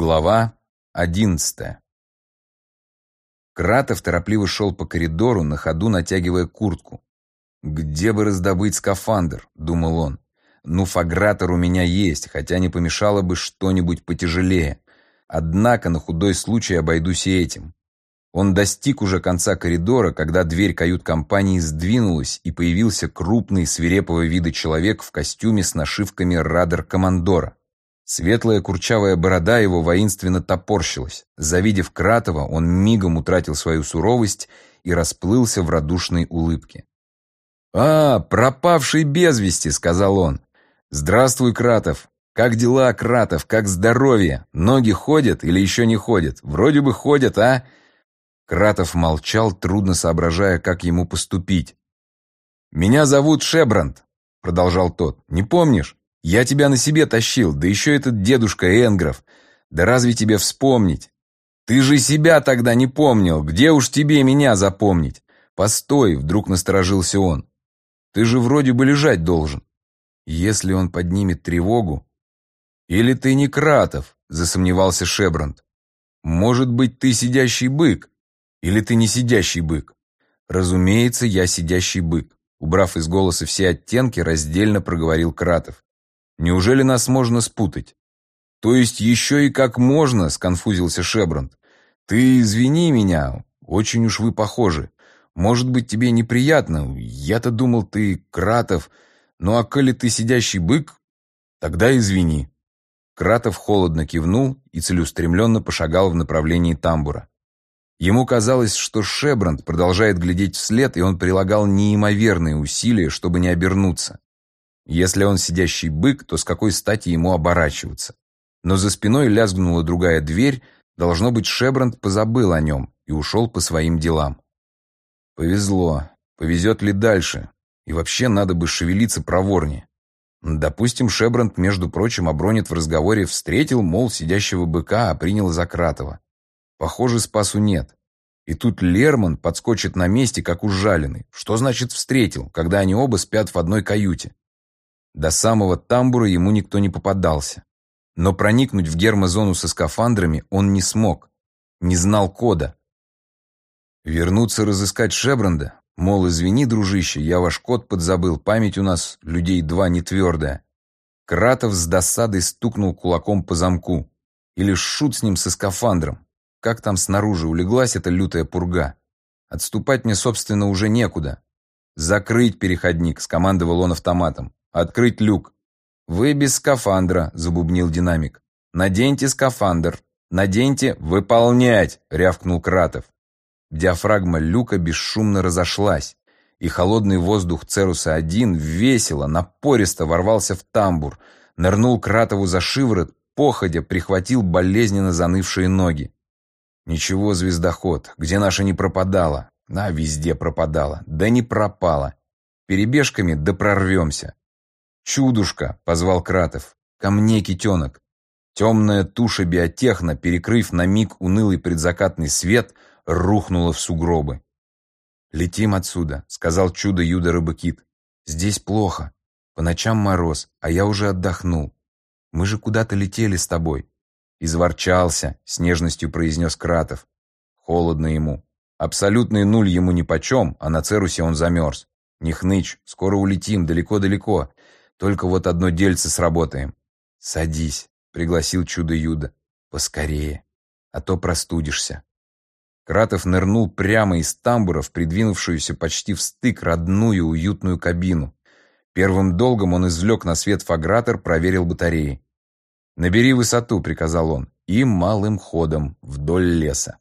Глава одиннадцатая Кратов торопливо шел по коридору, на ходу натягивая куртку. «Где бы раздобыть скафандр?» — думал он. «Ну, фагратор у меня есть, хотя не помешало бы что-нибудь потяжелее. Однако на худой случай обойдусь и этим». Он достиг уже конца коридора, когда дверь кают-компании сдвинулась, и появился крупный, свирепого вида человек в костюме с нашивками «Радар-командора». Светлая курчавая борода его воинственно топорщилась. Завидев Кратова, он мигом утратил свою суровость и расплылся в радушной улыбке. «А, пропавший без вести», — сказал он. «Здравствуй, Кратов. Как дела, Кратов? Как здоровье? Ноги ходят или еще не ходят? Вроде бы ходят, а?» Кратов молчал, трудно соображая, как ему поступить. «Меня зовут Шебранд», — продолжал тот. «Не помнишь? Я тебя на себе тащил, да еще этот дедушка Энгров. Да разве тебе вспомнить? Ты же себя тогда не помнил, где уж тебе меня запомнить? Постой, вдруг насторожился он. Ты же вроде бы лежать должен. Если он поднимет тревогу... Или ты не Кратов, засомневался Шебранд. Может быть, ты сидящий бык? Или ты не сидящий бык? Разумеется, я сидящий бык. Убрав из голоса все оттенки, раздельно проговорил Кратов. Неужели нас можно спутать? То есть еще и как можно, сконфузился Шебранд. Ты извини меня, очень уж вы похожи. Может быть, тебе неприятно, я-то думал, ты Кратов. Ну а коли ты сидящий бык, тогда извини. Кратов холодно кивнул и целеустремленно пошагал в направлении тамбура. Ему казалось, что Шебранд продолжает глядеть вслед, и он прилагал неимоверные усилия, чтобы не обернуться. Если он сидящий бык, то с какой стати ему оборачиваться? Но за спиной лязгнула другая дверь, должно быть, Шебранд позабыл о нем и ушел по своим делам. Повезло. Повезет ли дальше? И вообще надо бы шевелиться проворнее. Допустим, Шебранд, между прочим, обронит в разговоре «встретил, мол, сидящего быка, а принял за Кратова». Похоже, спасу нет. И тут Лерман подскочит на месте, как ужаленный. Что значит «встретил», когда они оба спят в одной каюте? До самого тамбура ему никто не попадался. Но проникнуть в гермозону со скафандрами он не смог. Не знал кода. Вернуться разыскать Шебранда? Мол, извини, дружище, я ваш код подзабыл, память у нас, людей два, не твердая. Кратов с досадой стукнул кулаком по замку. Или шут с ним со скафандром. Как там снаружи улеглась эта лютая пурга? Отступать мне, собственно, уже некуда. «Закрыть переходник», — скомандовал он автоматом. Открыть люк. Вы без скафандра, забубнил динамик. Наденьте скафандр. Наденьте выполнять, рявкнул Кратов. Диафрагма люка бесшумно разошлась, и холодный воздух Церуса-1 весело, напористо ворвался в тамбур, нырнул Кратову за шиворот, походя прихватил болезненно занывшие ноги. Ничего, звездоход, где наша не пропадала? А, везде пропадала. Да не пропала. Перебежками да прорвемся. «Чудушка!» — позвал Кратов. «Ко мне, китенок!» Темная туша биотехна, перекрыв на миг унылый предзакатный свет, рухнула в сугробы. «Летим отсюда», — сказал чудо-юдо-рыбакит. «Здесь плохо. По ночам мороз, а я уже отдохнул. Мы же куда-то летели с тобой». «Изворчался», — с нежностью произнес Кратов. Холодно ему. Абсолютный нуль ему нипочем, а на Церусе он замерз. «Не хнычь, скоро улетим, далеко-далеко. Только вот одно дельце сработаем. Садись, пригласил чудо-юдо. Поскорее, а то простудишься. Кратов нырнул прямо из тамбура в придвинувшуюся почти в стык родную уютную кабину. Первым долгом он извлек на свет фагратор, проверил батареи. «Набери высоту», — приказал он, — «и малым ходом вдоль леса».